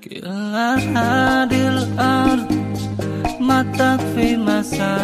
Kilas adil ar matak fi masa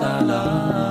salam.